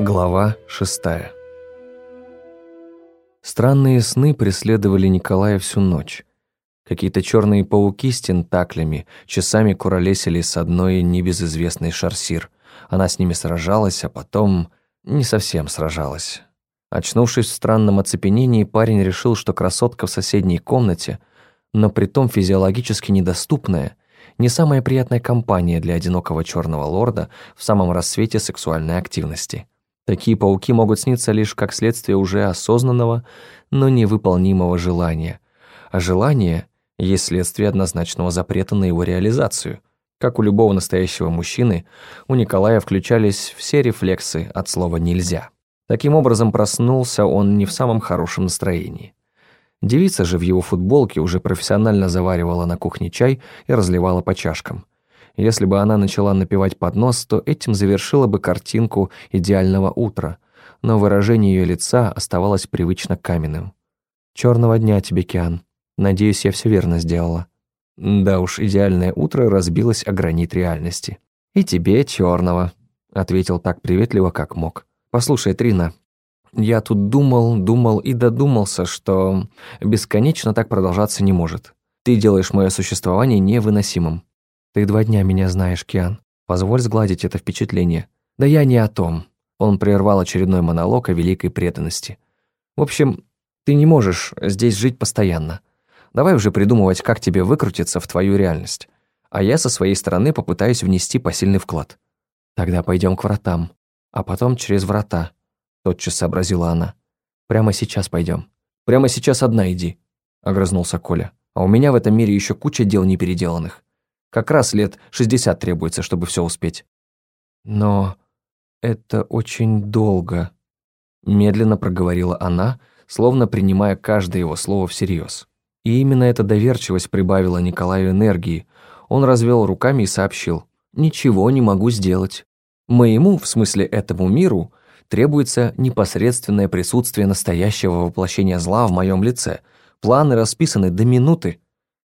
Глава шестая Странные сны преследовали Николая всю ночь. Какие-то черные пауки с тентаклями часами куролесили с одной небезызвестной шарсир. Она с ними сражалась, а потом не совсем сражалась. Очнувшись в странном оцепенении, парень решил, что красотка в соседней комнате, но притом физиологически недоступная, не самая приятная компания для одинокого черного лорда в самом рассвете сексуальной активности. Такие пауки могут сниться лишь как следствие уже осознанного, но невыполнимого желания. А желание есть следствие однозначного запрета на его реализацию. Как у любого настоящего мужчины, у Николая включались все рефлексы от слова «нельзя». Таким образом, проснулся он не в самом хорошем настроении. Девица же в его футболке уже профессионально заваривала на кухне чай и разливала по чашкам. Если бы она начала напевать под нос, то этим завершила бы картинку идеального утра, но выражение ее лица оставалось привычно каменным. «Черного дня тебе, Киан. Надеюсь, я все верно сделала». Да уж, идеальное утро разбилось о гранит реальности. «И тебе черного», — ответил так приветливо, как мог. «Послушай, Трина, я тут думал, думал и додумался, что бесконечно так продолжаться не может. Ты делаешь мое существование невыносимым. Ты два дня меня знаешь, Киан. Позволь сгладить это впечатление. Да я не о том. Он прервал очередной монолог о великой преданности. В общем, ты не можешь здесь жить постоянно. Давай уже придумывать, как тебе выкрутиться в твою реальность. А я со своей стороны попытаюсь внести посильный вклад. Тогда пойдем к вратам. А потом через врата. Тотчас сообразила она. Прямо сейчас пойдем. Прямо сейчас одна иди. Огрызнулся Коля. А у меня в этом мире еще куча дел непеределанных. Как раз лет шестьдесят требуется, чтобы все успеть. Но это очень долго. Медленно проговорила она, словно принимая каждое его слово всерьез. И именно эта доверчивость прибавила Николаю энергии. Он развел руками и сообщил. «Ничего не могу сделать. Моему, в смысле этому миру, требуется непосредственное присутствие настоящего воплощения зла в моем лице. Планы расписаны до минуты.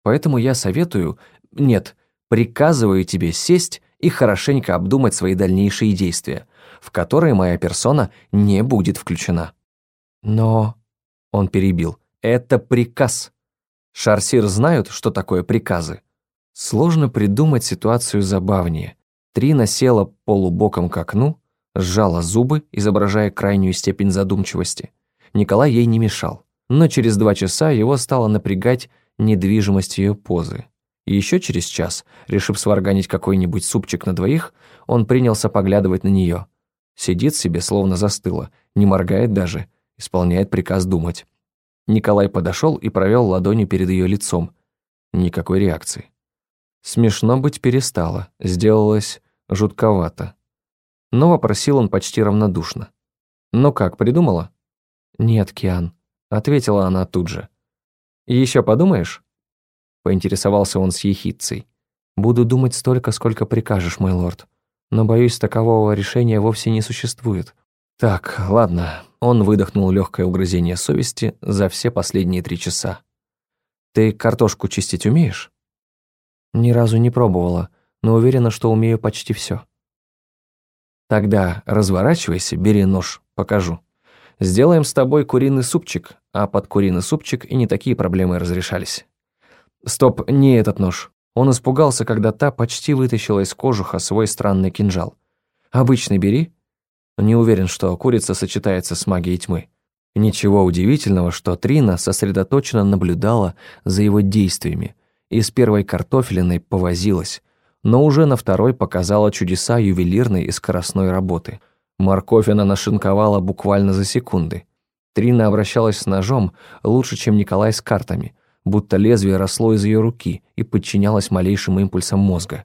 Поэтому я советую, нет, приказываю тебе сесть и хорошенько обдумать свои дальнейшие действия, в которые моя персона не будет включена. Но, он перебил, это приказ. Шарсир знают, что такое приказы. Сложно придумать ситуацию забавнее. Трина села полубоком к окну, сжала зубы, изображая крайнюю степень задумчивости. Николай ей не мешал, но через два часа его стало напрягать недвижимость ее позы. И еще через час, решив сварганить какой-нибудь супчик на двоих, он принялся поглядывать на нее. Сидит себе, словно застыла, не моргает даже, исполняет приказ думать. Николай подошел и провел ладонью перед ее лицом. Никакой реакции. Смешно быть перестало, сделалось жутковато. Но вопросил он почти равнодушно. «Ну как, придумала?» «Нет, Киан», — ответила она тут же. «И еще подумаешь?» Поинтересовался он с ехидцей. «Буду думать столько, сколько прикажешь, мой лорд. Но, боюсь, такового решения вовсе не существует». «Так, ладно, он выдохнул легкое угрызение совести за все последние три часа. «Ты картошку чистить умеешь?» «Ни разу не пробовала, но уверена, что умею почти все. «Тогда разворачивайся, бери нож, покажу. Сделаем с тобой куриный супчик, а под куриный супчик и не такие проблемы разрешались». «Стоп, не этот нож». Он испугался, когда та почти вытащила из кожуха свой странный кинжал. «Обычный бери, не уверен, что курица сочетается с магией тьмы. Ничего удивительного, что Трина сосредоточенно наблюдала за его действиями и с первой картофелиной повозилась, но уже на второй показала чудеса ювелирной и скоростной работы. Морковь она нашинковала буквально за секунды. Трина обращалась с ножом лучше, чем Николай с картами, будто лезвие росло из ее руки и подчинялось малейшим импульсам мозга.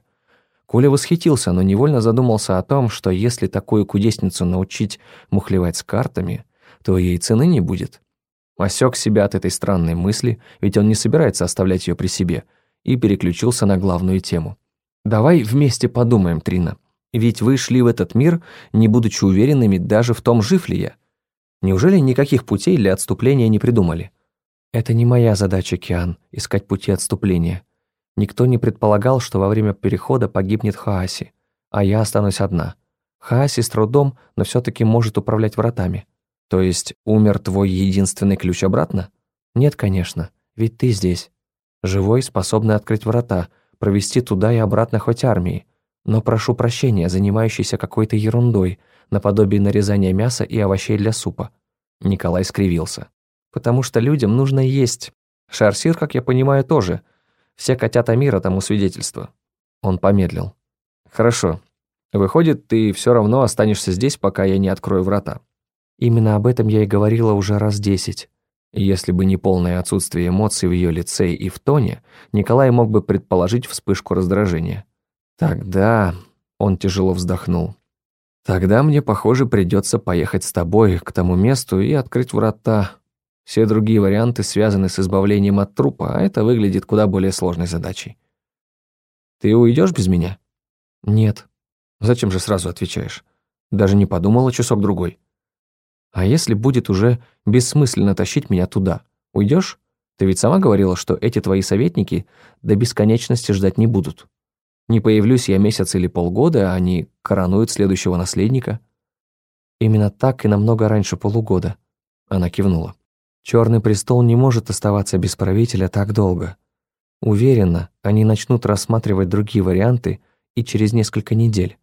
Коля восхитился, но невольно задумался о том, что если такую кудесницу научить мухлевать с картами, то ей цены не будет. Осек себя от этой странной мысли, ведь он не собирается оставлять ее при себе, и переключился на главную тему. «Давай вместе подумаем, Трина. Ведь вы шли в этот мир, не будучи уверенными даже в том, жив ли я. Неужели никаких путей для отступления не придумали?» «Это не моя задача, Киан, искать пути отступления», Никто не предполагал, что во время перехода погибнет Хааси, а я останусь одна. Хааси с трудом, но все-таки может управлять вратами. То есть умер твой единственный ключ обратно? Нет, конечно, ведь ты здесь. Живой, способный открыть врата, провести туда и обратно хоть армии. Но прошу прощения, занимающийся какой-то ерундой, наподобие нарезания мяса и овощей для супа. Николай скривился. Потому что людям нужно есть. Шарсир, как я понимаю, тоже. Все котята мира тому свидетельство. Он помедлил. Хорошо. Выходит, ты все равно останешься здесь, пока я не открою врата. Именно об этом я и говорила уже раз десять. Если бы не полное отсутствие эмоций в ее лице и в тоне, Николай мог бы предположить вспышку раздражения. «Тогда...» — он тяжело вздохнул. «Тогда мне, похоже, придется поехать с тобой к тому месту и открыть врата. Все другие варианты связаны с избавлением от трупа, а это выглядит куда более сложной задачей. Ты уйдешь без меня?» «Нет». «Зачем же сразу отвечаешь? Даже не подумала часок-другой». А если будет уже бессмысленно тащить меня туда? Уйдешь? Ты ведь сама говорила, что эти твои советники до бесконечности ждать не будут. Не появлюсь я месяц или полгода, а они коронуют следующего наследника. Именно так и намного раньше полугода. Она кивнула. Черный престол не может оставаться без правителя так долго. Уверена, они начнут рассматривать другие варианты и через несколько недель.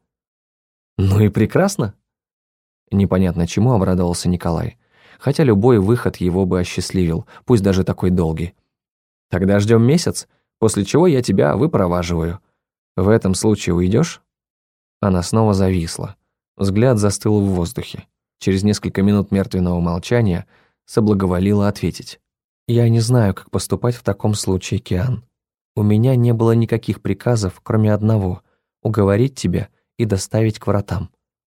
Ну и прекрасно, Непонятно чему обрадовался Николай. Хотя любой выход его бы осчастливил, пусть даже такой долгий. «Тогда ждем месяц, после чего я тебя выпроваживаю. В этом случае уйдешь? Она снова зависла. Взгляд застыл в воздухе. Через несколько минут мертвенного молчания соблаговолила ответить. «Я не знаю, как поступать в таком случае, Киан. У меня не было никаких приказов, кроме одного — уговорить тебя и доставить к вратам.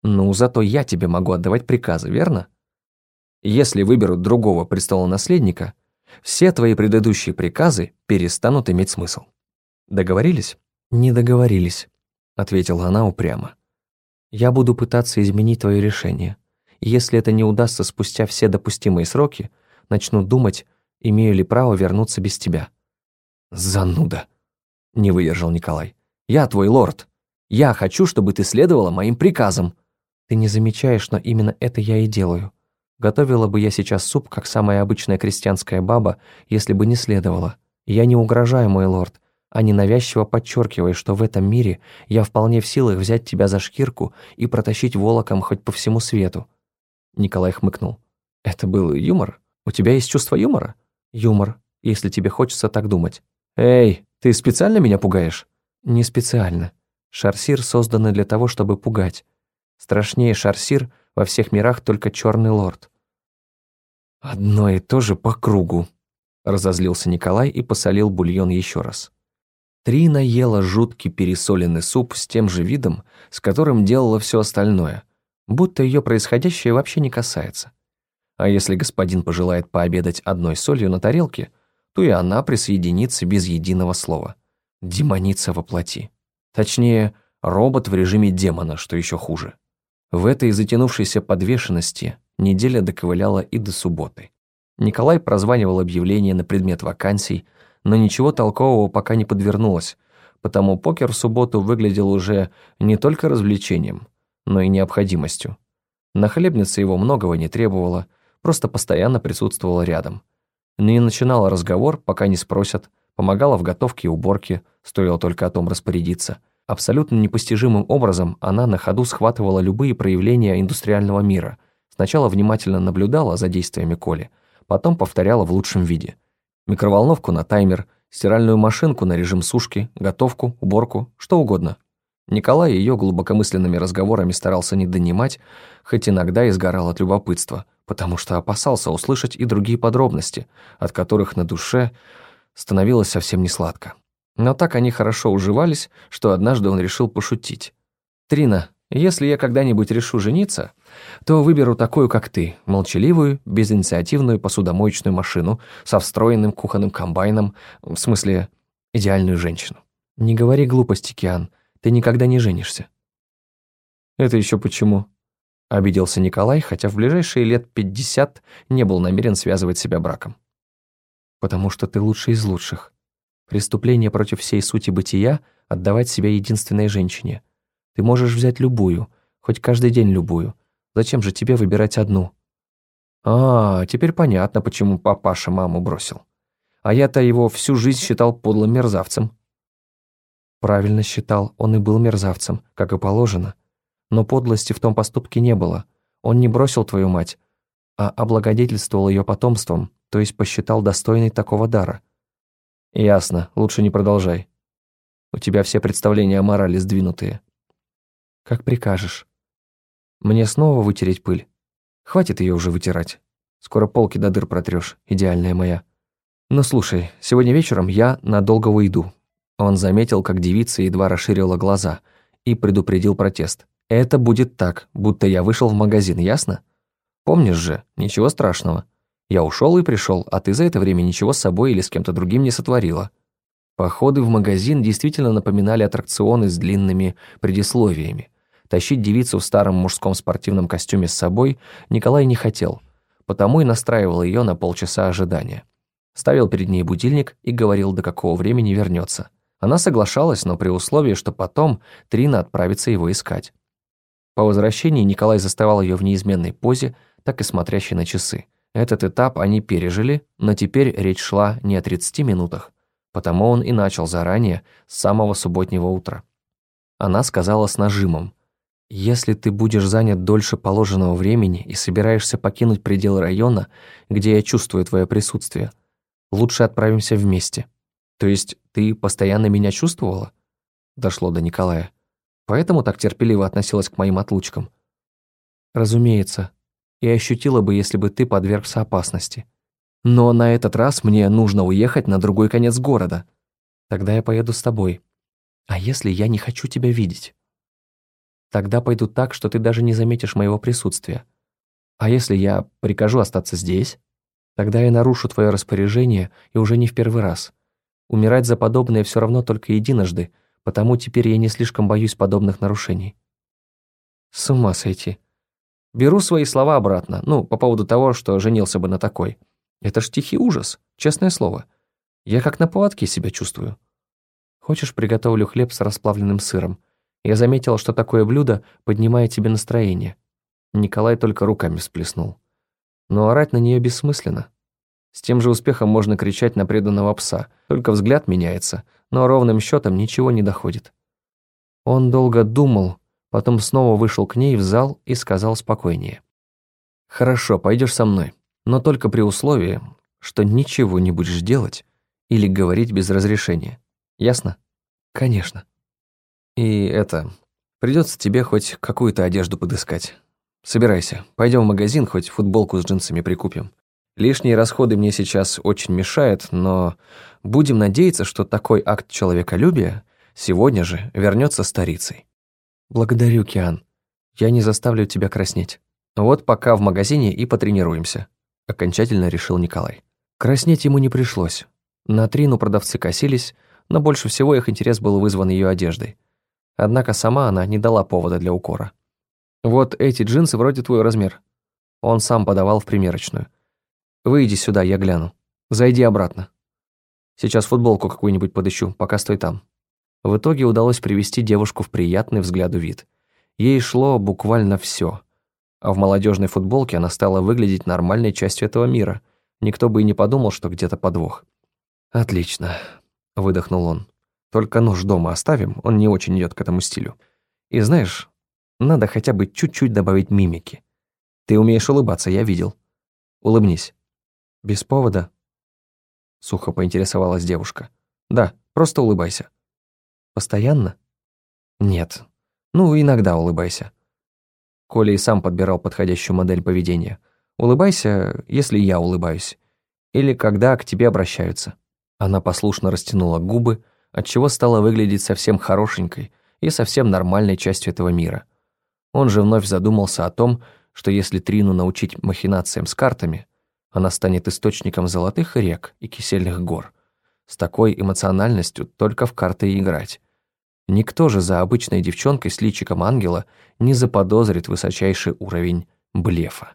Ну, зато я тебе могу отдавать приказы, верно? Если выберут другого престола-наследника, все твои предыдущие приказы перестанут иметь смысл. Договорились? Не договорились, ответила она упрямо. Я буду пытаться изменить твое решение. Если это не удастся спустя все допустимые сроки, начну думать, имею ли право вернуться без тебя. Зануда, не выдержал Николай. Я твой лорд. Я хочу, чтобы ты следовала моим приказам. Ты не замечаешь, но именно это я и делаю. Готовила бы я сейчас суп, как самая обычная крестьянская баба, если бы не следовало. Я не угрожаю, мой лорд, а ненавязчиво подчеркиваю, что в этом мире я вполне в силах взять тебя за шкирку и протащить волоком хоть по всему свету». Николай хмыкнул. «Это был юмор? У тебя есть чувство юмора?» «Юмор, если тебе хочется так думать». «Эй, ты специально меня пугаешь?» «Не специально. Шарсир созданы для того, чтобы пугать. Страшнее Шарсир во всех мирах только Черный Лорд. «Одно и то же по кругу», — разозлился Николай и посолил бульон еще раз. Трина ела жуткий пересоленный суп с тем же видом, с которым делала все остальное, будто ее происходящее вообще не касается. А если господин пожелает пообедать одной солью на тарелке, то и она присоединится без единого слова. Демоница во плоти. Точнее, робот в режиме демона, что еще хуже. В этой затянувшейся подвешенности неделя доковыляла и до субботы. Николай прозванивал объявления на предмет вакансий, но ничего толкового пока не подвернулось, потому покер в субботу выглядел уже не только развлечением, но и необходимостью. На хлебнице его многого не требовало, просто постоянно присутствовала рядом. Не начинала разговор, пока не спросят, помогала в готовке и уборке, стоило только о том распорядиться – Абсолютно непостижимым образом она на ходу схватывала любые проявления индустриального мира. Сначала внимательно наблюдала за действиями Коли, потом повторяла в лучшем виде. Микроволновку на таймер, стиральную машинку на режим сушки, готовку, уборку, что угодно. Николай ее глубокомысленными разговорами старался не донимать, хоть иногда и сгорал от любопытства, потому что опасался услышать и другие подробности, от которых на душе становилось совсем не сладко. Но так они хорошо уживались, что однажды он решил пошутить. «Трина, если я когда-нибудь решу жениться, то выберу такую, как ты, молчаливую, безинициативную посудомоечную машину со встроенным кухонным комбайном, в смысле, идеальную женщину. Не говори глупости, Киан, ты никогда не женишься». «Это еще почему?» — обиделся Николай, хотя в ближайшие лет пятьдесят не был намерен связывать себя браком. «Потому что ты лучший из лучших. Преступление против всей сути бытия — отдавать себя единственной женщине. Ты можешь взять любую, Хоть каждый день любую. Зачем же тебе выбирать одну? А, теперь понятно, почему папаша маму бросил. А я-то его всю жизнь считал подлым мерзавцем. Правильно считал, он и был мерзавцем, как и положено. Но подлости в том поступке не было. Он не бросил твою мать, а облагодетельствовал ее потомством, то есть посчитал достойной такого дара. Ясно, лучше не продолжай. У тебя все представления о морали сдвинутые. Как прикажешь. Мне снова вытереть пыль? Хватит ее уже вытирать. Скоро полки до дыр протрешь, идеальная моя. Ну слушай, сегодня вечером я надолго уйду, он заметил, как девица едва расширила глаза и предупредил протест. «Это будет так, будто я вышел в магазин, ясно? Помнишь же, ничего страшного. Я ушел и пришел, а ты за это время ничего с собой или с кем-то другим не сотворила». Походы в магазин действительно напоминали аттракционы с длинными предисловиями. Тащить девицу в старом мужском спортивном костюме с собой Николай не хотел, потому и настраивал ее на полчаса ожидания. Ставил перед ней будильник и говорил, до какого времени вернется. Она соглашалась, но при условии, что потом Трина отправится его искать. По возвращении Николай заставал ее в неизменной позе, так и смотрящей на часы. Этот этап они пережили, но теперь речь шла не о 30 минутах, потому он и начал заранее, с самого субботнего утра. Она сказала с нажимом, «Если ты будешь занят дольше положенного времени и собираешься покинуть пределы района, где я чувствую твое присутствие, лучше отправимся вместе». То есть ты постоянно меня чувствовала? Дошло до Николая. Поэтому так терпеливо относилась к моим отлучкам. Разумеется. И ощутила бы, если бы ты подвергся опасности. Но на этот раз мне нужно уехать на другой конец города. Тогда я поеду с тобой. А если я не хочу тебя видеть? Тогда пойду так, что ты даже не заметишь моего присутствия. А если я прикажу остаться здесь? Тогда я нарушу твое распоряжение и уже не в первый раз. Умирать за подобное все равно только единожды, потому теперь я не слишком боюсь подобных нарушений. С ума сойти. Беру свои слова обратно, ну, по поводу того, что женился бы на такой. Это ж тихий ужас, честное слово. Я как на поводке себя чувствую. Хочешь, приготовлю хлеб с расплавленным сыром? Я заметил, что такое блюдо поднимает тебе настроение. Николай только руками всплеснул. Но орать на нее бессмысленно. С тем же успехом можно кричать на преданного пса, только взгляд меняется, но ровным счетом ничего не доходит. Он долго думал, потом снова вышел к ней в зал и сказал спокойнее. «Хорошо, пойдешь со мной, но только при условии, что ничего не будешь делать или говорить без разрешения. Ясно?» «Конечно». «И это, придется тебе хоть какую-то одежду подыскать. Собирайся, пойдем в магазин, хоть футболку с джинсами прикупим. Лишние расходы мне сейчас очень мешают, но будем надеяться, что такой акт человеколюбия сегодня же вернется старицей. Благодарю, Киан. Я не заставлю тебя краснеть. Вот пока в магазине и потренируемся, окончательно решил Николай. Краснеть ему не пришлось. На Трину продавцы косились, но больше всего их интерес был вызван ее одеждой. Однако сама она не дала повода для укора. «Вот эти джинсы вроде твой размер». Он сам подавал в примерочную – Выйди сюда, я гляну. Зайди обратно. Сейчас футболку какую-нибудь подыщу, пока стой там». В итоге удалось привести девушку в приятный взгляду вид. Ей шло буквально все. А в молодежной футболке она стала выглядеть нормальной частью этого мира. Никто бы и не подумал, что где-то подвох. «Отлично», — выдохнул он. «Только нож дома оставим, он не очень идет к этому стилю. И знаешь, надо хотя бы чуть-чуть добавить мимики. Ты умеешь улыбаться, я видел. Улыбнись». «Без повода?» Сухо поинтересовалась девушка. «Да, просто улыбайся». «Постоянно?» «Нет. Ну, иногда улыбайся». Коля и сам подбирал подходящую модель поведения. «Улыбайся, если я улыбаюсь. Или когда к тебе обращаются». Она послушно растянула губы, отчего стала выглядеть совсем хорошенькой и совсем нормальной частью этого мира. Он же вновь задумался о том, что если Трину научить махинациям с картами, она станет источником золотых рек и кисельных гор. С такой эмоциональностью только в карты играть. Никто же за обычной девчонкой с личиком ангела не заподозрит высочайший уровень блефа.